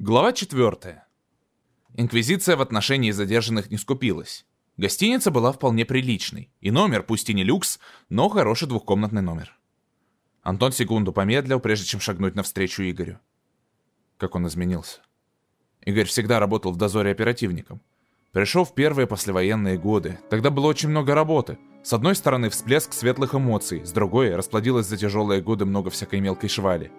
Глава 4. Инквизиция в отношении задержанных не скупилась. Гостиница была вполне приличной, и номер, пусть и не люкс, но хороший двухкомнатный номер. Антон секунду помедлил, прежде чем шагнуть навстречу Игорю. Как он изменился. Игорь всегда работал в дозоре оперативником. Пришел в первые послевоенные годы. Тогда было очень много работы. С одной стороны, всплеск светлых эмоций, с другой, расплодилось за тяжелые годы много всякой мелкой швали.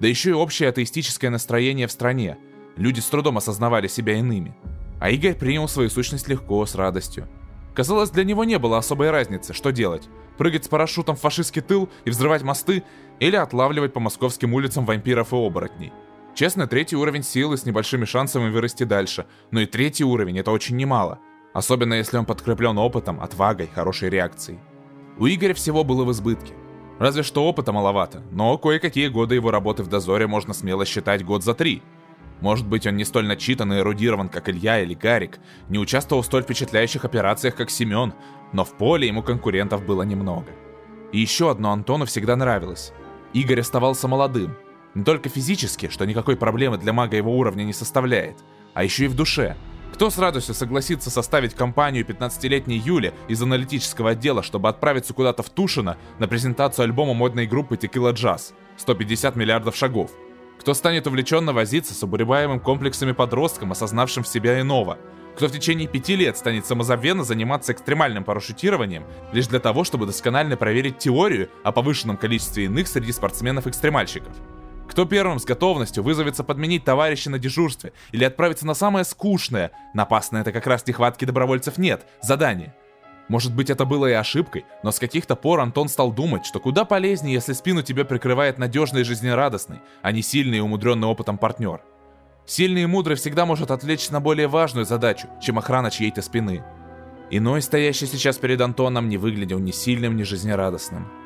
Да еще и общее атеистическое настроение в стране. Люди с трудом осознавали себя иными. А Игорь принял свою сущность легко, с радостью. Казалось, для него не было особой разницы, что делать. Прыгать с парашютом в фашистский тыл и взрывать мосты, или отлавливать по московским улицам вампиров и оборотней. Честно, третий уровень силы с небольшими шансами вырасти дальше, но и третий уровень это очень немало. Особенно если он подкреплен опытом, отвагой, хорошей реакцией. У Игоря всего было в избытке. Разве что опыта маловато, но кое-какие годы его работы в дозоре можно смело считать год за три. Может быть, он не столь начитан и эрудирован, как Илья или Гарик, не участвовал в столь впечатляющих операциях, как Семен, но в поле ему конкурентов было немного. И еще одно Антону всегда нравилось. Игорь оставался молодым. Не только физически, что никакой проблемы для мага его уровня не составляет, а еще и в душе – кто с радостью согласится составить компанию 15-летней Юли из аналитического отдела, чтобы отправиться куда-то в Тушино на презентацию альбома модной группы Tequila Jazz 150 миллиардов шагов? Кто станет увлеченно возиться с обуреваемым комплексами подростком, осознавшим в себя иного? Кто в течение пяти лет станет самозабвенно заниматься экстремальным парашютированием лишь для того, чтобы досконально проверить теорию о повышенном количестве иных среди спортсменов-экстремальщиков? Кто первым с готовностью вызовется подменить товарища на дежурстве или отправиться на самое скучное, напасное это как раз нехватки добровольцев нет, задание. Может быть это было и ошибкой, но с каких-то пор Антон стал думать, что куда полезнее, если спину тебе прикрывает надежный и жизнерадостный, а не сильный и умудренный опытом партнер. Сильный и мудрый всегда может отвлечься на более важную задачу, чем охрана чьей-то спины. Иной, стоящий сейчас перед Антоном, не выглядел ни сильным, ни жизнерадостным.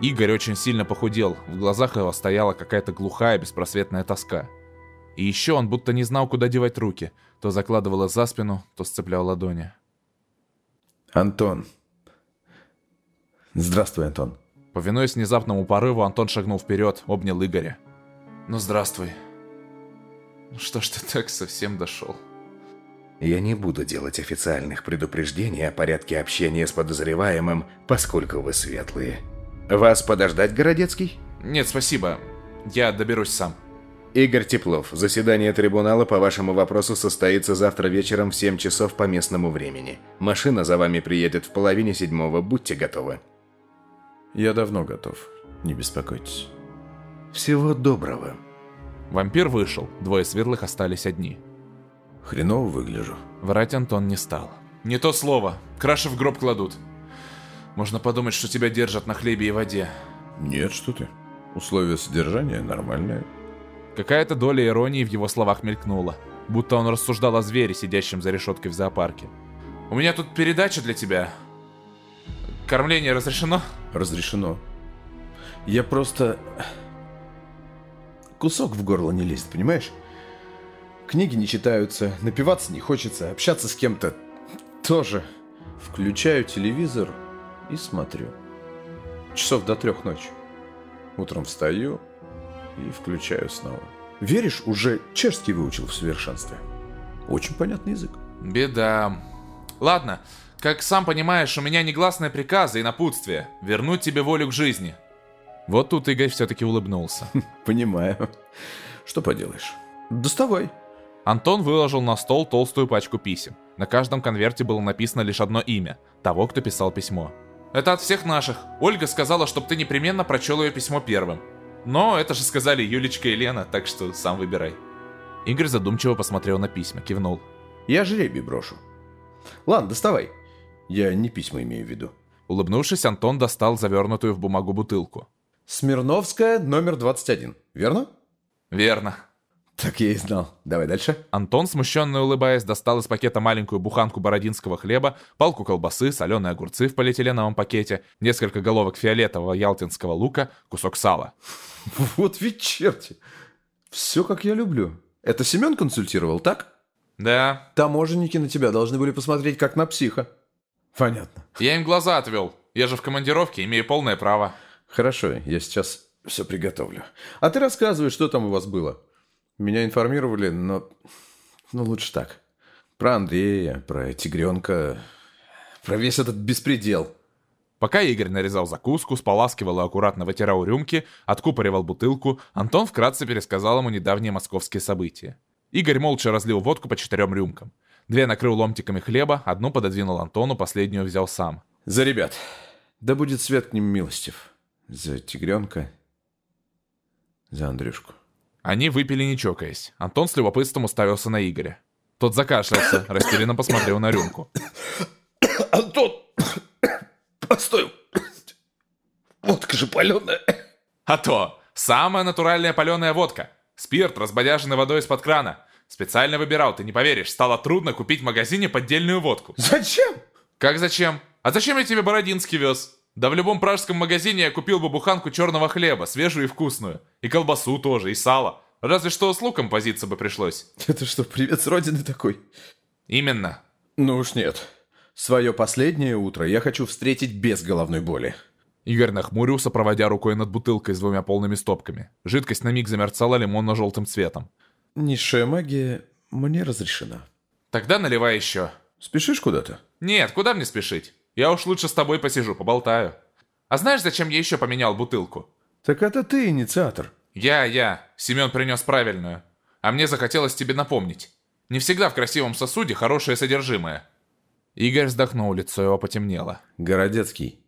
Игорь очень сильно похудел, в глазах его стояла какая-то глухая беспросветная тоска. И еще он будто не знал, куда девать руки, то закладывал их за спину, то сцеплял ладони. «Антон». «Здравствуй, Антон». Повинуясь внезапному порыву, Антон шагнул вперед, обнял Игоря. «Ну, здравствуй. Ну что ж ты так совсем дошел?» Я не буду делать официальных предупреждений о порядке общения с подозреваемым, поскольку вы светлые. Вас подождать, Городецкий? Нет, спасибо. Я доберусь сам. Игорь Теплов, заседание трибунала по вашему вопросу состоится завтра вечером в 7 часов по местному времени. Машина за вами приедет в половине седьмого, будьте готовы. Я давно готов, не беспокойтесь. Всего доброго. Вампир вышел, двое светлых остались одни. Хреново выгляжу. Врать Антон не стал. Не то слово, краши в гроб кладут. Можно подумать, что тебя держат на хлебе и воде. Нет, что ты. Условия содержания нормальные. Какая-то доля иронии в его словах мелькнула. Будто он рассуждал о звере, сидящем за решеткой в зоопарке. «У меня тут передача для тебя. Кормление разрешено?» «Разрешено. Я просто... Кусок в горло не лезет, понимаешь? Книги не читаются, напиваться не хочется, общаться с кем-то тоже. Включаю телевизор, и смотрю. Часов до трех ночи. Утром встаю и включаю снова. Веришь, уже чешский выучил в совершенстве. Очень понятный язык. Беда. Ладно, как сам понимаешь, у меня негласные приказы и напутствие. Вернуть тебе волю к жизни. Вот тут Игорь все-таки улыбнулся. Понимаю. Что поделаешь. Доставай. Антон выложил на стол толстую пачку писем. На каждом конверте было написано лишь одно имя – того, кто писал письмо. Это от всех наших. Ольга сказала, чтобы ты непременно прочел ее письмо первым. Но это же сказали Юлечка и Лена, так что сам выбирай. Игорь задумчиво посмотрел на письма, кивнул. Я жребий брошу. Ладно, доставай. Я не письма имею в виду. Улыбнувшись, Антон достал завернутую в бумагу бутылку. Смирновская, номер 21, верно? Верно. Так я и знал. Давай дальше. Антон, смущенно улыбаясь, достал из пакета маленькую буханку бородинского хлеба, палку колбасы, соленые огурцы в полиэтиленовом пакете, несколько головок фиолетового ялтинского лука, кусок сала. Вот ведь черти. Все как я люблю. Это Семен консультировал, так? Да. Таможенники на тебя должны были посмотреть как на психа. Понятно. Я им глаза отвел. Я же в командировке, имею полное право. Хорошо, я сейчас все приготовлю. А ты рассказывай, что там у вас было. Меня информировали, но... Ну, лучше так. Про Андрея, про тигренка, про весь этот беспредел. Пока Игорь нарезал закуску, споласкивал и аккуратно вытирал рюмки, откупоривал бутылку, Антон вкратце пересказал ему недавние московские события. Игорь молча разлил водку по четырем рюмкам. Две накрыл ломтиками хлеба, одну пододвинул Антону, последнюю взял сам. За ребят. Да будет свет к ним милостив. За тигренка. За Андрюшку. Они выпили не чокаясь. Антон с любопытством уставился на Игоря. Тот закашлялся, растерянно посмотрел на рюмку. Антон! Постой! Водка же паленая. А то! Самая натуральная паленая водка. Спирт, разбодяженный водой из-под крана. Специально выбирал, ты не поверишь. Стало трудно купить в магазине поддельную водку. Зачем? Как зачем? А зачем я тебе Бородинский вез? Да в любом пражском магазине я купил бы буханку черного хлеба, свежую и вкусную. И колбасу тоже, и сало. Разве что с луком позиться бы пришлось. Это что, привет с родины такой? Именно. Ну уж нет. Свое последнее утро я хочу встретить без головной боли. Игорь нахмурился, проводя рукой над бутылкой с двумя полными стопками. Жидкость на миг замерцала лимонно-желтым цветом. Низшая магия мне разрешена. Тогда наливай еще. Спешишь куда-то? Нет, куда мне спешить? Я уж лучше с тобой посижу, поболтаю. А знаешь, зачем я еще поменял бутылку? Так это ты инициатор. Я, я. Семен принес правильную. А мне захотелось тебе напомнить. Не всегда в красивом сосуде хорошее содержимое. Игорь вздохнул, лицо его потемнело. Городецкий,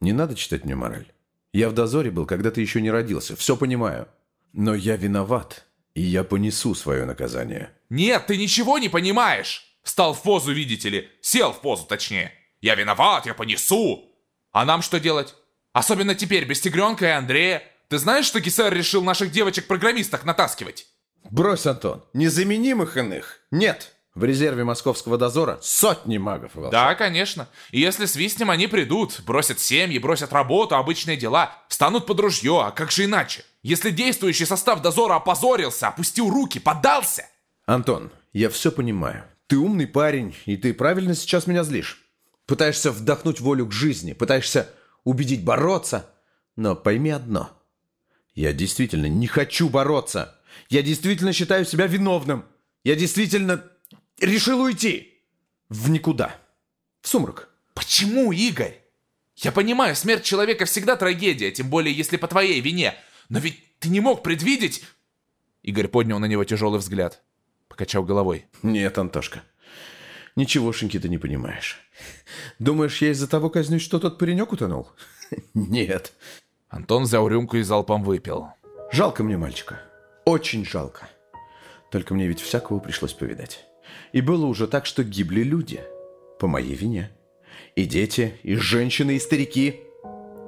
не надо читать мне мораль. Я в дозоре был, когда ты еще не родился. Все понимаю. Но я виноват. И я понесу свое наказание. Нет, ты ничего не понимаешь. Стал в позу, видите ли. Сел в позу, точнее. Я виноват, я понесу. А нам что делать? Особенно теперь, без Тигренка и Андрея. Ты знаешь, что Гисер решил наших девочек-программисток натаскивать? Брось, Антон. Незаменимых иных нет. В резерве московского дозора сотни магов и Да, конечно. И если свистнем, они придут, бросят семьи, бросят работу, обычные дела, станут под ружье, а как же иначе? Если действующий состав дозора опозорился, опустил руки, поддался... Антон, я все понимаю. Ты умный парень, и ты правильно сейчас меня злишь. Пытаешься вдохнуть волю к жизни, пытаешься убедить бороться. Но пойми одно. Я действительно не хочу бороться. Я действительно считаю себя виновным. Я действительно решил уйти. В никуда. В сумрак. Почему, Игорь? Я понимаю, смерть человека всегда трагедия, тем более если по твоей вине. Но ведь ты не мог предвидеть... Игорь поднял на него тяжелый взгляд. Покачал головой. Нет, Антошка. Ничегошеньки ты не понимаешь. Думаешь, я из-за того казнюсь, что тот паренек утонул? Нет. Антон взял рюмку и залпом выпил. Жалко мне мальчика. Очень жалко. Только мне ведь всякого пришлось повидать. И было уже так, что гибли люди. По моей вине. И дети, и женщины, и старики.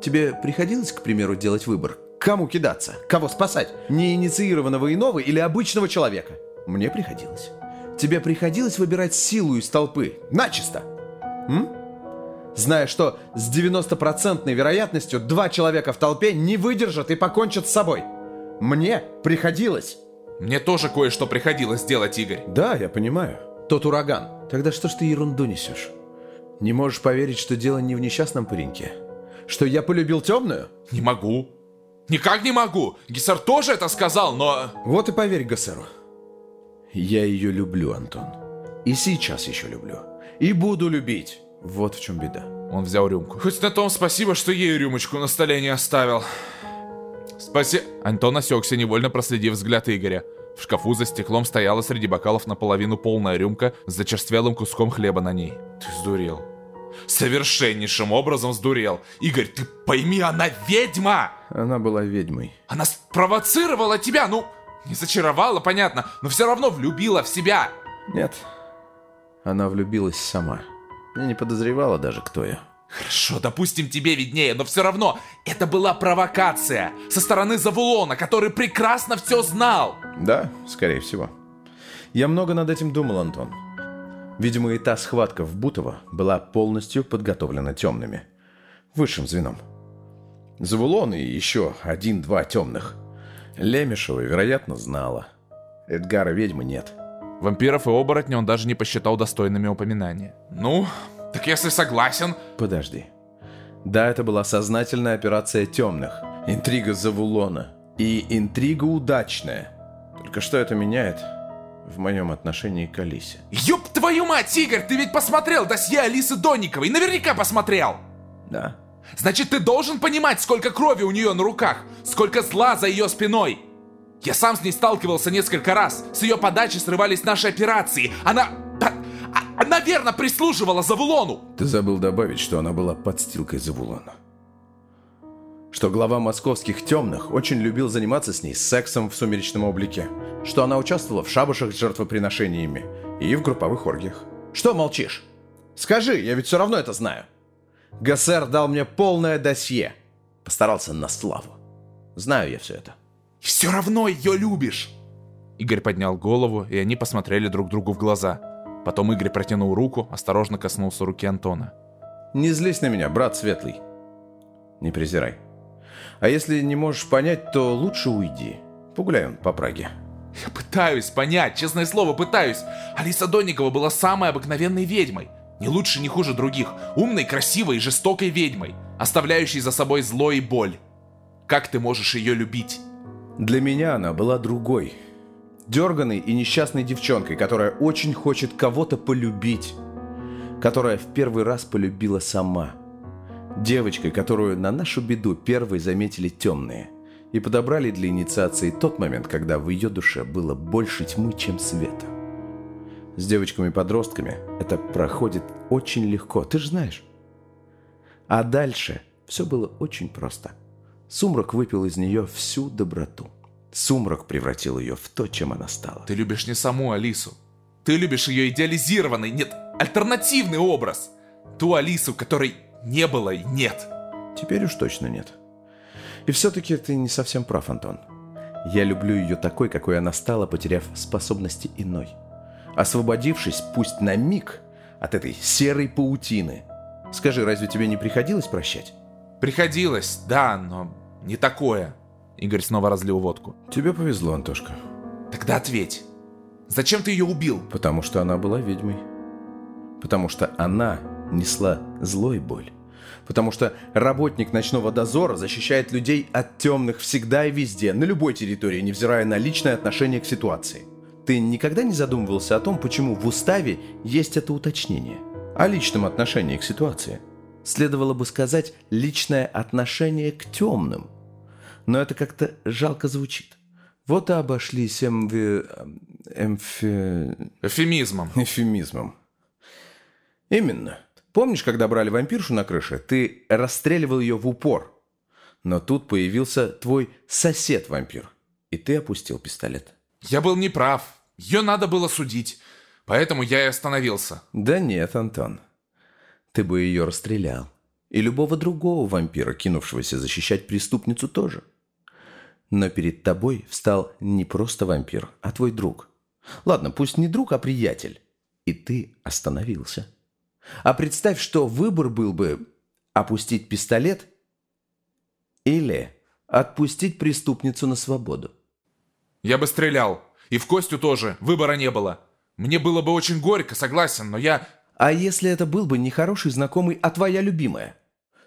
Тебе приходилось, к примеру, делать выбор? Кому кидаться? Кого спасать? Неинициированного иного или обычного человека? Мне приходилось. Тебе приходилось выбирать силу из толпы. Начисто. М? Зная, что с 90% вероятностью два человека в толпе не выдержат и покончат с собой. Мне приходилось. Мне тоже кое-что приходилось делать, Игорь. Да, я понимаю. Тот ураган. Тогда что ж ты ерунду несешь? Не можешь поверить, что дело не в несчастном пареньке? Что я полюбил темную? Не могу. Никак не могу. Гессер тоже это сказал, но... Вот и поверь Гессеру. Я ее люблю, Антон. И сейчас еще люблю. И буду любить. Вот в чем беда. Он взял рюмку. Хоть на том спасибо, что ей рюмочку на столе не оставил. Спасибо. Антон осекся, невольно проследив взгляд Игоря. В шкафу за стеклом стояла среди бокалов наполовину полная рюмка с зачерствелым куском хлеба на ней. Ты сдурел. Совершеннейшим образом сдурел. Игорь, ты пойми, она ведьма! Она была ведьмой. Она спровоцировала тебя, ну... Не зачаровала, понятно, но все равно влюбила в себя. Нет, она влюбилась сама. Я не подозревала даже, кто я. Хорошо, допустим, тебе виднее, но все равно это была провокация со стороны Завулона, который прекрасно все знал. Да, скорее всего. Я много над этим думал, Антон. Видимо, и та схватка в Бутово была полностью подготовлена темными. Высшим звеном. Завулон и еще один-два темных. Лемешева, вероятно, знала. Эдгара ведьмы нет. Вампиров и оборотней он даже не посчитал достойными упоминания. Ну, так если согласен... Подожди. Да, это была сознательная операция темных. Интрига Завулона. И интрига удачная. Только что это меняет в моем отношении к Алисе? Ёб твою мать, Игорь, ты ведь посмотрел досье Алисы Донниковой, наверняка посмотрел! Да. Значит, ты должен понимать, сколько крови у нее на руках, сколько зла за ее спиной. Я сам с ней сталкивался несколько раз. С ее подачи срывались наши операции. Она... Она верно прислуживала Завулону. Ты забыл добавить, что она была подстилкой Завулона. Что глава московских темных очень любил заниматься с ней сексом в сумеречном облике. Что она участвовала в шабашах с жертвоприношениями и в групповых оргиях. Что молчишь? Скажи, я ведь все равно это знаю. ГСР дал мне полное досье. Постарался на славу. Знаю я все это. Все равно ее любишь. Игорь поднял голову, и они посмотрели друг другу в глаза. Потом Игорь протянул руку, осторожно коснулся руки Антона. Не злись на меня, брат Светлый. Не презирай. А если не можешь понять, то лучше уйди. Погуляем по Праге. Я пытаюсь понять, честное слово, пытаюсь. Алиса Донникова была самой обыкновенной ведьмой. Не лучше, не хуже других. Умной, красивой и жестокой ведьмой, оставляющей за собой зло и боль. Как ты можешь ее любить? Для меня она была другой. Дерганой и несчастной девчонкой, которая очень хочет кого-то полюбить. Которая в первый раз полюбила сама. Девочкой, которую на нашу беду первой заметили темные. И подобрали для инициации тот момент, когда в ее душе было больше тьмы, чем света. С девочками-подростками это проходит очень легко, ты же знаешь. А дальше все было очень просто. Сумрак выпил из нее всю доброту. Сумрак превратил ее в то, чем она стала. Ты любишь не саму Алису. Ты любишь ее идеализированный, нет, альтернативный образ. Ту Алису, которой не было и нет. Теперь уж точно нет. И все-таки ты не совсем прав, Антон. Я люблю ее такой, какой она стала, потеряв способности иной освободившись, пусть на миг, от этой серой паутины. Скажи, разве тебе не приходилось прощать? Приходилось, да, но не такое. Игорь снова разлил водку. Тебе повезло, Антошка. Тогда ответь. Зачем ты ее убил? Потому что она была ведьмой. Потому что она несла злой боль. Потому что работник ночного дозора защищает людей от темных всегда и везде, на любой территории, невзирая на личное отношение к ситуации. Ты никогда не задумывался о том, почему в уставе есть это уточнение? О личном отношении к ситуации. Следовало бы сказать «личное отношение к темным». Но это как-то жалко звучит. Вот и обошлись эмви... эмфи... Эфемизмом. Эфемизмом. Именно. Помнишь, когда брали вампиршу на крыше, ты расстреливал ее в упор. Но тут появился твой сосед-вампир, и ты опустил пистолет. Я был неправ. Ее надо было судить. Поэтому я и остановился. Да нет, Антон. Ты бы ее расстрелял. И любого другого вампира, кинувшегося защищать преступницу, тоже. Но перед тобой встал не просто вампир, а твой друг. Ладно, пусть не друг, а приятель. И ты остановился. А представь, что выбор был бы опустить пистолет или отпустить преступницу на свободу. Я бы стрелял. И в Костю тоже. Выбора не было. Мне было бы очень горько, согласен, но я... А если это был бы не хороший знакомый, а твоя любимая?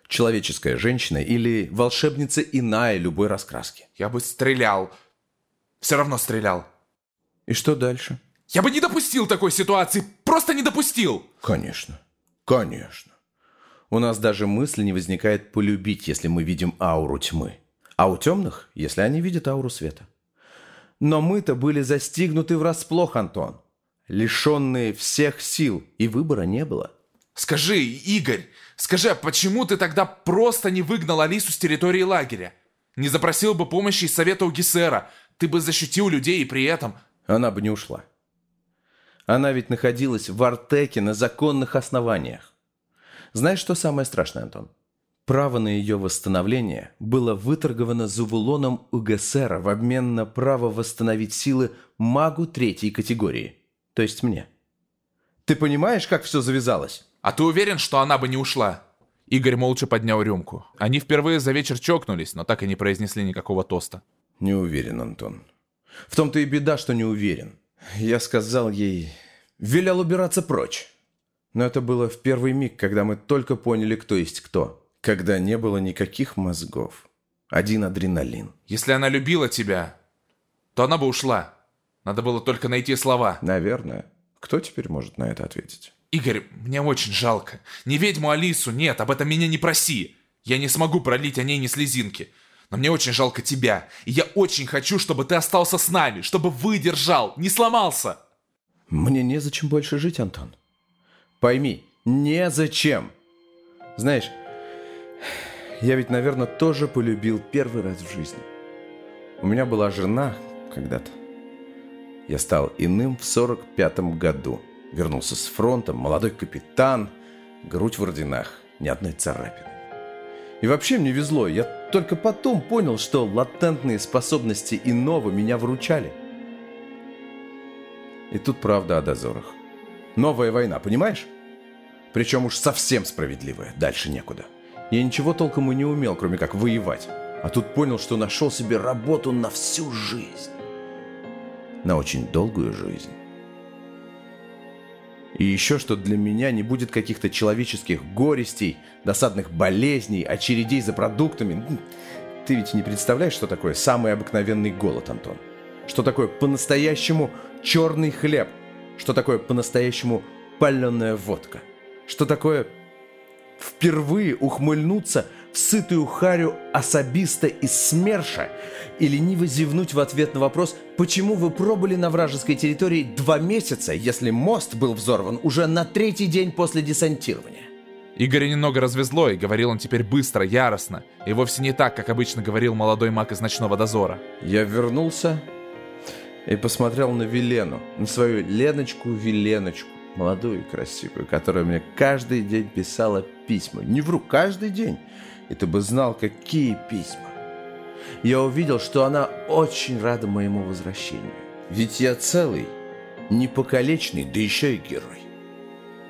Человеческая женщина или волшебница иная любой раскраски? Я бы стрелял. Все равно стрелял. И что дальше? Я бы не допустил такой ситуации. Просто не допустил. Конечно. Конечно. У нас даже мысли не возникает полюбить, если мы видим ауру тьмы. А у темных, если они видят ауру света. Но мы-то были застигнуты врасплох, Антон. Лишенные всех сил, и выбора не было. Скажи, Игорь, скажи, а почему ты тогда просто не выгнал Алису с территории лагеря? Не запросил бы помощи из совета у Гессера, ты бы защитил людей и при этом... Она бы не ушла. Она ведь находилась в Артеке на законных основаниях. Знаешь, что самое страшное, Антон? Право на ее восстановление было выторговано Зувулоном УГСР в обмен на право восстановить силы магу третьей категории, то есть мне. Ты понимаешь, как все завязалось? А ты уверен, что она бы не ушла? Игорь молча поднял рюмку. Они впервые за вечер чокнулись, но так и не произнесли никакого тоста. Не уверен, Антон. В том-то и беда, что не уверен. Я сказал ей... Велел убираться прочь. Но это было в первый миг, когда мы только поняли, кто есть кто когда не было никаких мозгов. Один адреналин. Если она любила тебя, то она бы ушла. Надо было только найти слова. Наверное. Кто теперь может на это ответить? Игорь, мне очень жалко. Не ведьму Алису, нет, об этом меня не проси. Я не смогу пролить о ней ни слезинки. Но мне очень жалко тебя. И я очень хочу, чтобы ты остался с нами, чтобы выдержал, не сломался. Мне незачем больше жить, Антон. Пойми, незачем. Знаешь, я ведь, наверное, тоже полюбил первый раз в жизни. У меня была жена когда-то. Я стал иным в 45-м году. Вернулся с фронта, молодой капитан, грудь в орденах, ни одной царапины. И вообще мне везло, я только потом понял, что латентные способности иного меня выручали. И тут правда о дозорах. Новая война, понимаешь? Причем уж совсем справедливая, дальше некуда. Я ничего толком и не умел, кроме как воевать. А тут понял, что нашел себе работу на всю жизнь. На очень долгую жизнь. И еще, что для меня не будет каких-то человеческих горестей, досадных болезней, очередей за продуктами. Ты ведь не представляешь, что такое самый обыкновенный голод, Антон? Что такое по-настоящему черный хлеб? Что такое по-настоящему паленая водка? Что такое впервые ухмыльнуться в сытую харю особиста из СМЕРШа и лениво зевнуть в ответ на вопрос, почему вы пробыли на вражеской территории два месяца, если мост был взорван уже на третий день после десантирования? Игоря немного развезло, и говорил он теперь быстро, яростно, и вовсе не так, как обычно говорил молодой маг из ночного дозора. Я вернулся и посмотрел на Велену, на свою Леночку-Веленочку, молодую и красивую, которая мне каждый день писала письма. Не вру, каждый день. И ты бы знал, какие письма. Я увидел, что она очень рада моему возвращению. Ведь я целый, непокалечный, да еще и герой.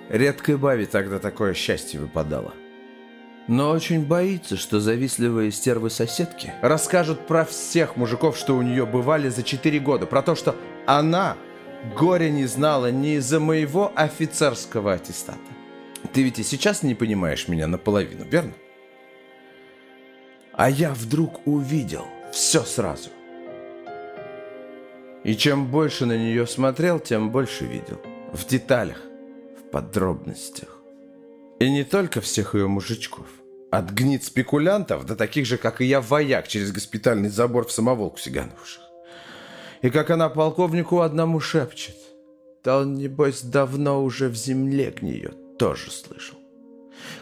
Редкой бабе тогда такое счастье выпадало. Но очень боится, что завистливые стервы-соседки расскажут про всех мужиков, что у нее бывали за 4 года. Про то, что она горя не знала ни из-за моего офицерского аттестата. Ты ведь и сейчас не понимаешь меня наполовину, верно? А я вдруг увидел все сразу. И чем больше на нее смотрел, тем больше видел. В деталях подробностях. И не только всех ее мужичков. От гнит спекулянтов до таких же, как и я, вояк через госпитальный забор в самоволку сиганувших. И как она полковнику одному шепчет. Да он, небось, давно уже в земле гниет. Тоже слышал.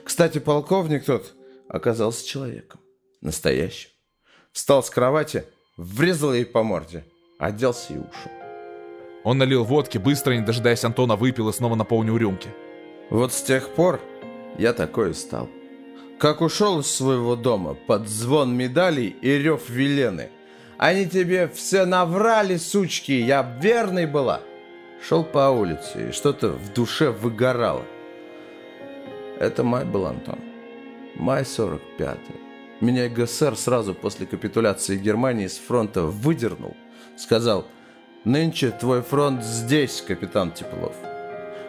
Кстати, полковник тот оказался человеком. Настоящим. Встал с кровати, врезал ей по морде, оделся и ушел. Он налил водки, быстро, не дожидаясь Антона, выпил и снова наполнил рюмки. Вот с тех пор я такой и стал. Как ушел из своего дома под звон медалей и рев Велены. Они тебе все наврали, сучки, я верной была. Шел по улице, и что-то в душе выгорало. Это май был, Антон. Май 45-й. Меня ГСР сразу после капитуляции Германии с фронта выдернул. Сказал, Нынче твой фронт здесь, капитан Теплов.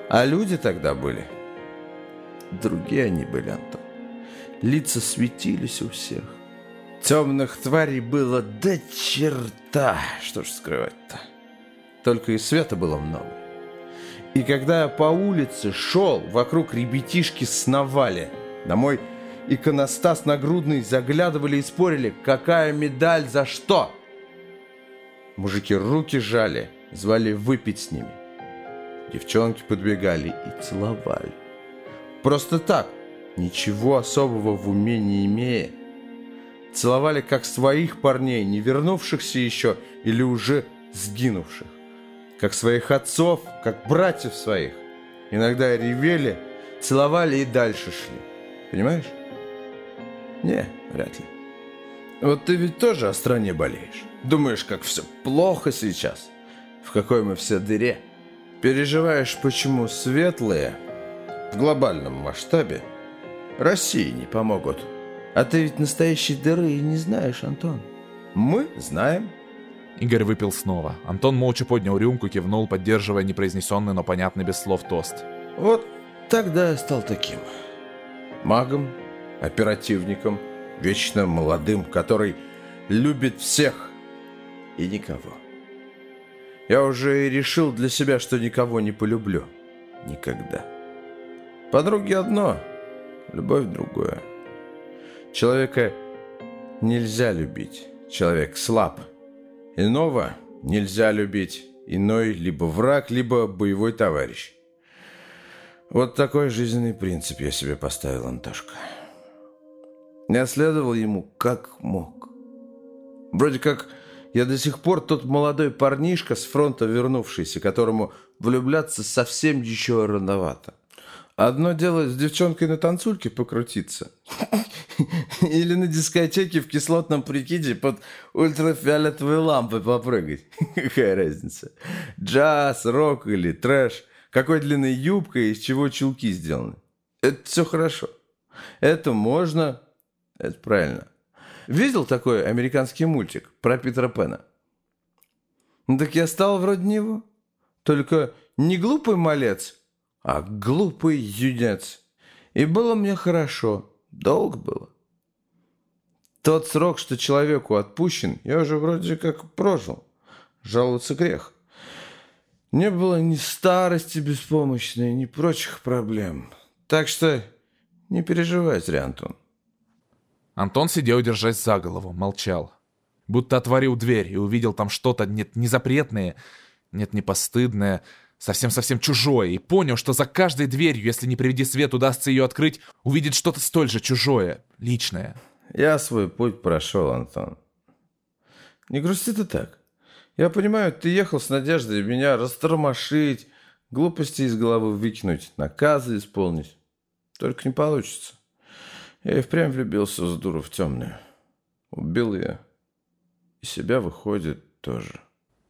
А люди тогда были. Другие они были, Антон. Лица светились у всех. Темных тварей было до черта. Что ж скрывать-то. Только и света было много. И когда я по улице шел, вокруг ребятишки сновали. На мой иконостас нагрудный заглядывали и спорили, какая медаль за что. Мужики руки жали, звали выпить с ними. Девчонки подбегали и целовали. Просто так, ничего особого в уме не имея. Целовали как своих парней, не вернувшихся еще или уже сгинувших. Как своих отцов, как братьев своих. Иногда ревели, целовали и дальше шли. Понимаешь? Не, вряд ли. Вот ты ведь тоже о стране болеешь. Думаешь, как все плохо сейчас? В какой мы все дыре? Переживаешь, почему светлые в глобальном масштабе России не помогут? А ты ведь настоящей дыры и не знаешь, Антон. Мы знаем. Игорь выпил снова. Антон молча поднял рюмку, кивнул, поддерживая непроизнесенный, но понятный без слов тост. Вот тогда я стал таким. Магом, оперативником, вечно молодым, который любит всех, и никого. Я уже решил для себя, что никого не полюблю. Никогда. Подруги одно, любовь другое. Человека нельзя любить. Человек слаб. Иного нельзя любить. Иной либо враг, либо боевой товарищ. Вот такой жизненный принцип я себе поставил, Антошка. Я следовал ему как мог. Вроде как я до сих пор тот молодой парнишка с фронта вернувшийся, которому влюбляться совсем еще рановато. Одно дело с девчонкой на танцульке покрутиться. Или на дискотеке в кислотном прикиде под ультрафиолетовой лампой попрыгать. Какая разница? Джаз, рок или трэш. Какой длинной юбкой, из чего чулки сделаны. Это все хорошо. Это можно. Это правильно. Видел такой американский мультик про Питера Пэна? Ну, так я стал вроде него. Только не глупый малец, а глупый юнец. И было мне хорошо. Долго было. Тот срок, что человеку отпущен, я уже вроде как прожил. Жаловаться грех. Не было ни старости беспомощной, ни прочих проблем. Так что не переживай зря, Антон. Антон сидел, держась за голову, молчал. Будто отворил дверь и увидел там что-то нет не запретное, нет не постыдное, совсем-совсем чужое, и понял, что за каждой дверью, если не приведи свет, удастся ее открыть, увидит что-то столь же чужое, личное. Я свой путь прошел, Антон. Не грусти ты так. Я понимаю, ты ехал с надеждой меня растормошить, глупости из головы выкинуть, наказы исполнить. Только не получится. Я и впрямь влюбился с дуру в темную. Убил я. И себя, выходит, тоже.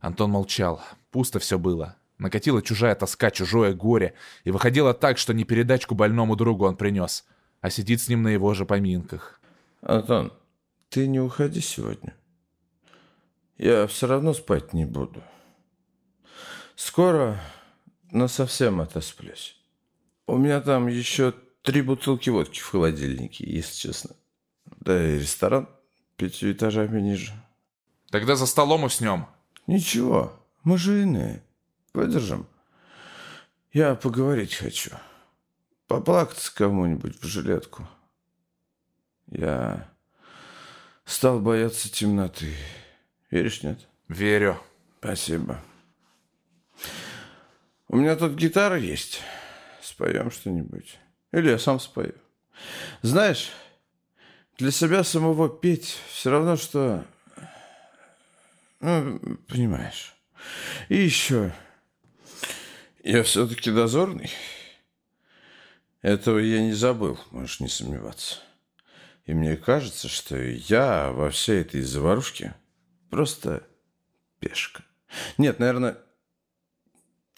Антон молчал. Пусто все было. Накатила чужая тоска, чужое горе. И выходило так, что не передачку больному другу он принес, а сидит с ним на его же поминках. Антон, ты не уходи сегодня. Я все равно спать не буду. Скоро, но совсем отосплюсь. У меня там еще три бутылки водки в холодильнике, если честно. Да и ресторан пятью этажами ниже. Тогда за столом уснем. Ничего, мы же иные. Подержим. Я поговорить хочу. Поплакаться кому-нибудь в жилетку. Я стал бояться темноты. Веришь, нет? Верю. Спасибо. У меня тут гитара есть. Споем что-нибудь. Или я сам спою. Знаешь, для себя самого петь все равно, что... Ну, понимаешь. И еще... Я все-таки дозорный. Этого я не забыл, можешь не сомневаться. И мне кажется, что я во всей этой заварушке просто пешка. Нет, наверное,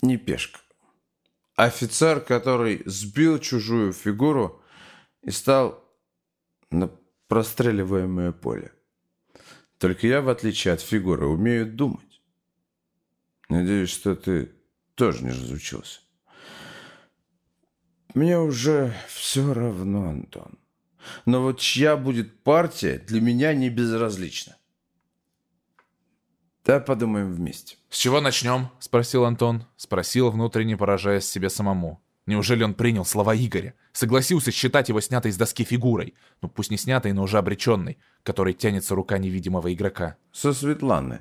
не пешка. Офицер, который сбил чужую фигуру и стал на простреливаемое поле. Только я, в отличие от фигуры, умею думать. Надеюсь, что ты тоже не разучился. Мне уже все равно, Антон. Но вот чья будет партия, для меня не безразлично. Давай подумаем вместе. «С чего начнем?» — спросил Антон. Спросил, внутренне поражаясь себе самому. Неужели он принял слова Игоря? Согласился считать его снятой с доски фигурой? Ну, пусть не снятой, но уже обреченной, которой тянется рука невидимого игрока. Со Светланы.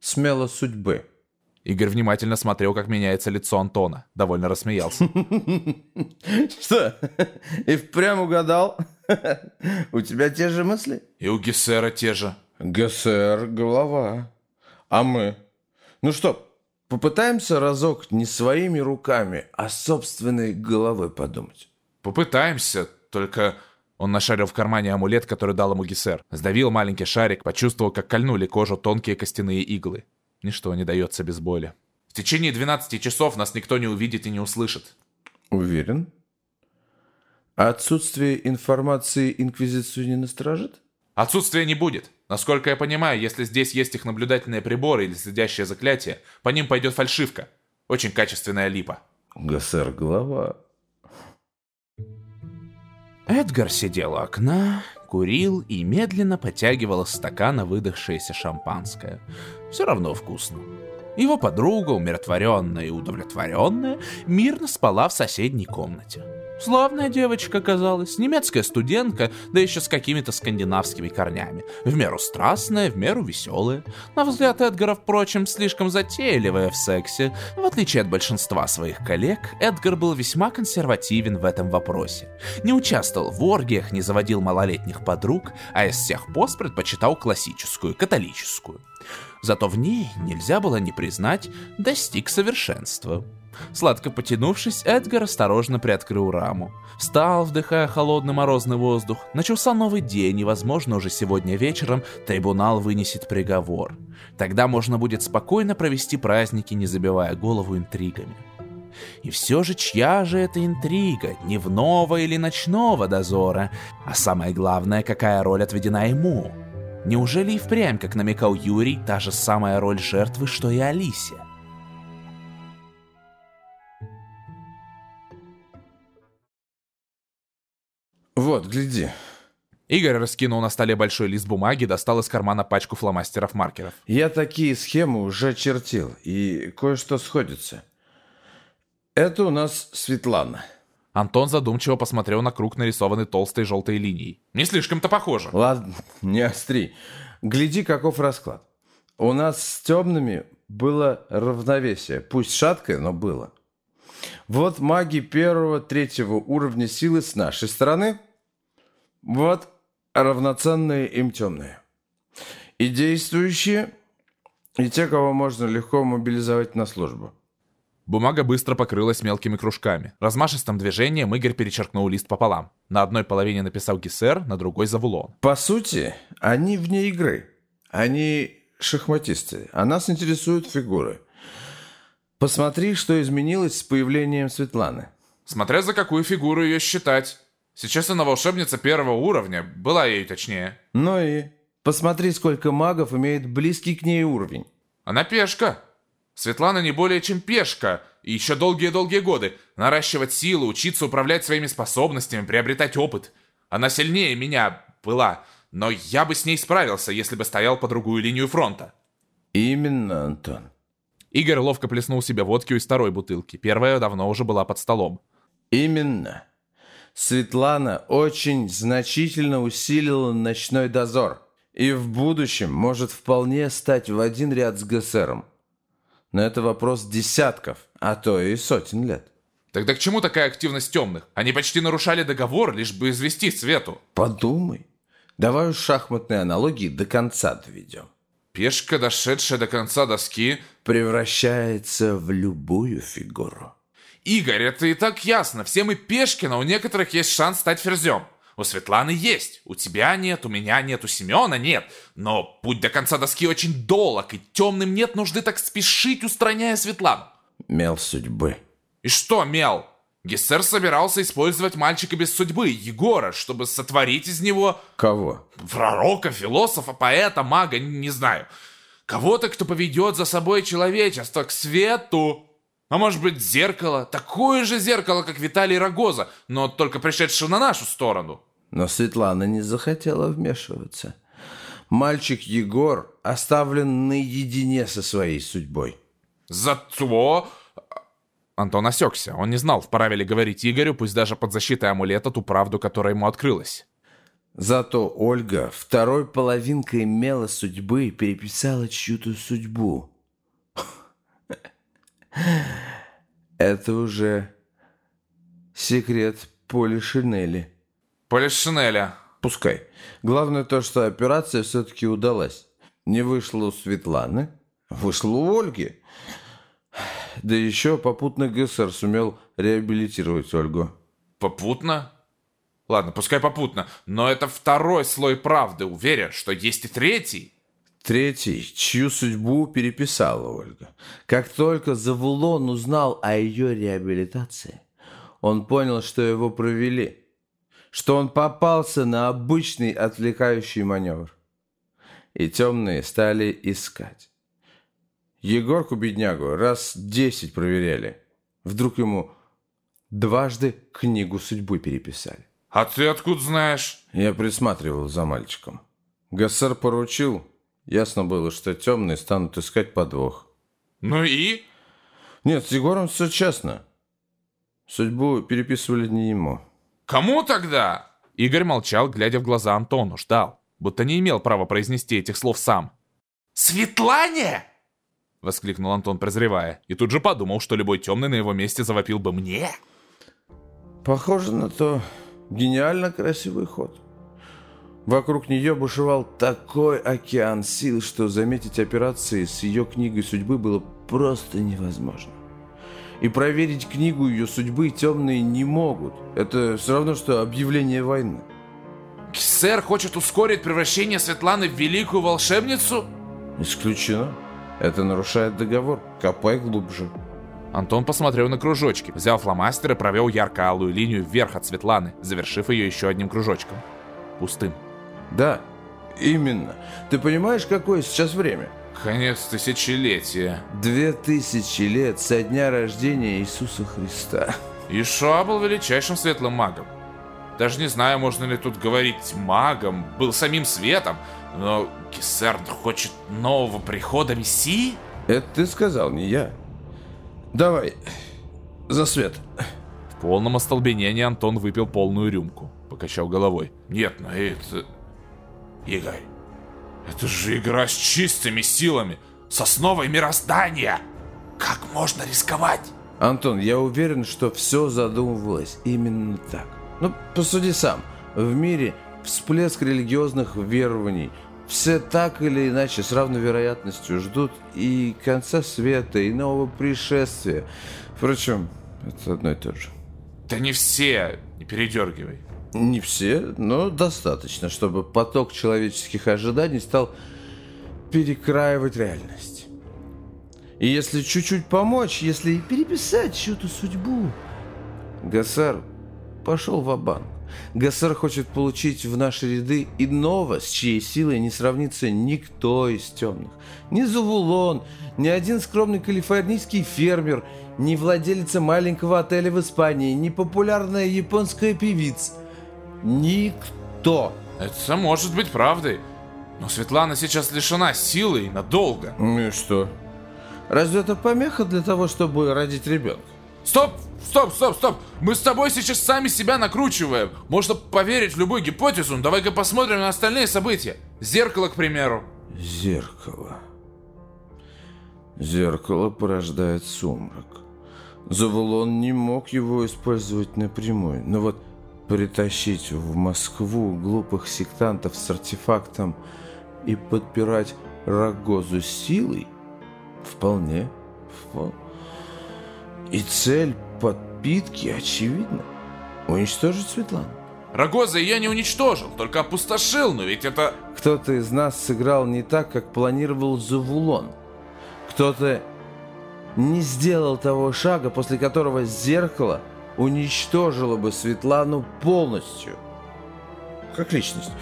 Смело судьбы. Игорь внимательно смотрел, как меняется лицо Антона. Довольно рассмеялся. Что? И впрямь угадал? У тебя те же мысли? И у Гессера те же. Гессер — голова. А мы? Ну что, попытаемся разок не своими руками, а собственной головой подумать. Попытаемся, только... Он нашарил в кармане амулет, который дал ему Гессер. Сдавил маленький шарик, почувствовал, как кольнули кожу тонкие костяные иглы. Ничто не дается без боли. В течение 12 часов нас никто не увидит и не услышит. Уверен? А отсутствие информации Инквизицию не насторожит? Отсутствия не будет. Насколько я понимаю, если здесь есть их наблюдательные приборы или следящее заклятие, по ним пойдет фальшивка. Очень качественная липа. Гасер голова. Эдгар сидел у окна, курил и медленно потягивал из стакана выдохшееся шампанское. Все равно вкусно. Его подруга, умиротворенная и удовлетворенная, мирно спала в соседней комнате. Славная девочка оказалась, немецкая студентка, да еще с какими-то скандинавскими корнями. В меру страстная, в меру веселая. На взгляд Эдгара, впрочем, слишком затейливая в сексе. В отличие от большинства своих коллег, Эдгар был весьма консервативен в этом вопросе. Не участвовал в оргиях, не заводил малолетних подруг, а из всех пост предпочитал классическую, католическую. Зато в ней нельзя было не признать, достиг совершенства. Сладко потянувшись, Эдгар осторожно приоткрыл раму. Встал, вдыхая холодный морозный воздух. Начался новый день, и, возможно, уже сегодня вечером трибунал вынесет приговор. Тогда можно будет спокойно провести праздники, не забивая голову интригами. И все же чья же это интрига, дневного или ночного дозора? А самое главное, какая роль отведена ему? Неужели и впрямь, как намекал Юрий, та же самая роль жертвы, что и Алисия? Вот, гляди. Игорь раскинул на столе большой лист бумаги, достал из кармана пачку фломастеров-маркеров. Я такие схемы уже чертил, и кое-что сходится. Это у нас Светлана. Антон задумчиво посмотрел на круг, нарисованный толстой желтой линией. Не слишком-то похоже. Ладно, не остри. Гляди, каков расклад. У нас с темными было равновесие. Пусть шаткое, но было. Вот маги первого, третьего уровня силы с нашей стороны – вот равноценные им темные. И действующие, и те, кого можно легко мобилизовать на службу. Бумага быстро покрылась мелкими кружками. Размашистым движением Игорь перечеркнул лист пополам. На одной половине написал Гессер, на другой Завулон. По сути, они вне игры. Они шахматисты, а нас интересуют фигуры. Посмотри, что изменилось с появлением Светланы. Смотря за какую фигуру ее считать. Сейчас она волшебница первого уровня, была ей точнее. Ну и? Посмотри, сколько магов имеет близкий к ней уровень. Она пешка. Светлана не более чем пешка. И еще долгие-долгие годы. Наращивать силу, учиться управлять своими способностями, приобретать опыт. Она сильнее меня была. Но я бы с ней справился, если бы стоял по другую линию фронта. Именно, Антон. Игорь ловко плеснул себе водки из второй бутылки. Первая давно уже была под столом. Именно. Светлана очень значительно усилила ночной дозор и в будущем может вполне стать в один ряд с ГСРом. Но это вопрос десятков, а то и сотен лет. Тогда к чему такая активность темных? Они почти нарушали договор, лишь бы извести Свету. Подумай. Давай уж шахматные аналогии до конца доведем. Пешка, дошедшая до конца доски, превращается в любую фигуру. Игорь, это и так ясно. Все мы пешки, но у некоторых есть шанс стать ферзем. У Светланы есть. У тебя нет, у меня нет, у Семена нет. Но путь до конца доски очень долг, и темным нет нужды так спешить, устраняя Светлану. Мел судьбы. И что мел? Гессер собирался использовать мальчика без судьбы, Егора, чтобы сотворить из него... Кого? Пророка, философа, поэта, мага, не знаю. Кого-то, кто поведет за собой человечество к свету. А может быть зеркало? Такое же зеркало, как Виталий Рогоза, но только пришедшее на нашу сторону. Но Светлана не захотела вмешиваться. Мальчик Егор оставлен наедине со своей судьбой. Зато... Антон осекся. Он не знал, вправе ли говорить Игорю, пусть даже под защитой амулета, ту правду, которая ему открылась. Зато Ольга второй половинкой мела судьбы переписала чью-то судьбу. Это уже секрет Поли Шинели. Поли Шинеля. Пускай. Главное то, что операция все-таки удалась. Не вышло у Светланы, вышло у Ольги. Да еще попутно ГСР сумел реабилитировать Ольгу. Попутно? Ладно, пускай попутно, но это второй слой правды. Уверен, что есть и третий. Третий, чью судьбу переписала Ольга. Как только Завулон узнал о ее реабилитации, он понял, что его провели, что он попался на обычный отвлекающий маневр. И темные стали искать. Егорку, беднягу, раз десять проверяли. Вдруг ему дважды книгу судьбы переписали. А ты откуда знаешь? Я присматривал за мальчиком. Гассер поручил, Ясно было, что темные станут искать подвох. Ну и? Нет, с Егором все честно. Судьбу переписывали не ему. Кому тогда? Игорь молчал, глядя в глаза Антону, ждал, будто не имел права произнести этих слов сам. «Светлане!» — воскликнул Антон, прозревая, и тут же подумал, что любой темный на его месте завопил бы мне. Похоже на то, гениально красивый ход. Вокруг нее бушевал такой океан сил, что заметить операции с ее книгой судьбы было просто невозможно. И проверить книгу ее судьбы темные не могут. Это все равно, что объявление войны. Сэр хочет ускорить превращение Светланы в великую волшебницу? Исключено. Это нарушает договор. Копай глубже. Антон посмотрел на кружочки, взял фломастер и провел ярко-алую линию вверх от Светланы, завершив ее еще одним кружочком. Пустым. Да, именно. Ты понимаешь, какое сейчас время? Конец тысячелетия. Две тысячи лет со дня рождения Иисуса Христа. Ишуа был величайшим светлым магом. Даже не знаю, можно ли тут говорить магом, был самим светом, но Кисерн хочет нового прихода Мессии? Это ты сказал, не я. Давай, за свет. В полном остолбенении Антон выпил полную рюмку, покачал головой. Нет, ну это... Игорь, это же игра с чистыми силами, с основой мироздания. Как можно рисковать? Антон, я уверен, что все задумывалось именно так. Ну, посуди сам. В мире всплеск религиозных верований. Все так или иначе с равной вероятностью ждут и конца света, и нового пришествия. Впрочем, это одно и то же. Да не все, не передергивай. Не все, но достаточно, чтобы поток человеческих ожиданий стал перекраивать реальность. И если чуть-чуть помочь, если переписать чью-то судьбу... Гасар пошел в банк Гасар хочет получить в наши ряды иного, с чьей силой не сравнится никто из темных. Ни Зувулон, ни один скромный калифорнийский фермер, ни владелица маленького отеля в Испании, ни популярная японская певица – Никто. Это может быть правдой. Но Светлана сейчас лишена силы и надолго. Ну и что? Разве это помеха для того, чтобы родить ребенка? Стоп! Стоп, стоп, стоп! Мы с тобой сейчас сами себя накручиваем. Можно поверить в любую гипотезу, но давай-ка посмотрим на остальные события. Зеркало, к примеру. Зеркало. Зеркало порождает сумрак. Завулон не мог его использовать напрямую. Но вот притащить в Москву глупых сектантов с артефактом и подпирать Рогозу силой? Вполне. И цель подпитки очевидна. Уничтожить Светлану. Рогоза я не уничтожил, только опустошил, но ведь это... Кто-то из нас сыграл не так, как планировал Завулон. Кто-то не сделал того шага, после которого зеркало – уничтожила бы Светлану полностью. Как личность.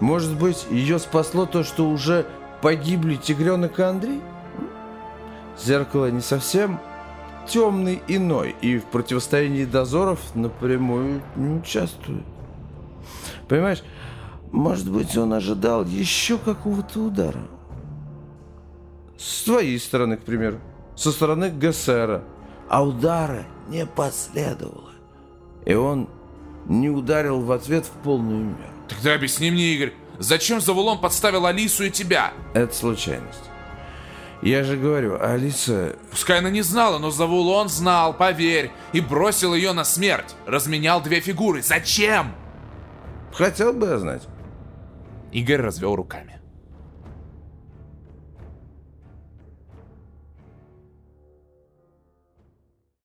Может быть, ее спасло то, что уже погибли Тигренок и Андрей? Зеркало не совсем темный иной и в противостоянии дозоров напрямую не участвует. Понимаешь, может быть, он ожидал еще какого-то удара. С твоей стороны, к примеру. Со стороны ГСРа. А удара не последовало. И он не ударил в ответ в полную меру. Тогда объясни мне, Игорь, зачем Завулон подставил Алису и тебя? Это случайность. Я же говорю, Алиса... Пускай она не знала, но Завулон знал, поверь, и бросил ее на смерть. Разменял две фигуры. Зачем? Хотел бы я знать. Игорь развел руками.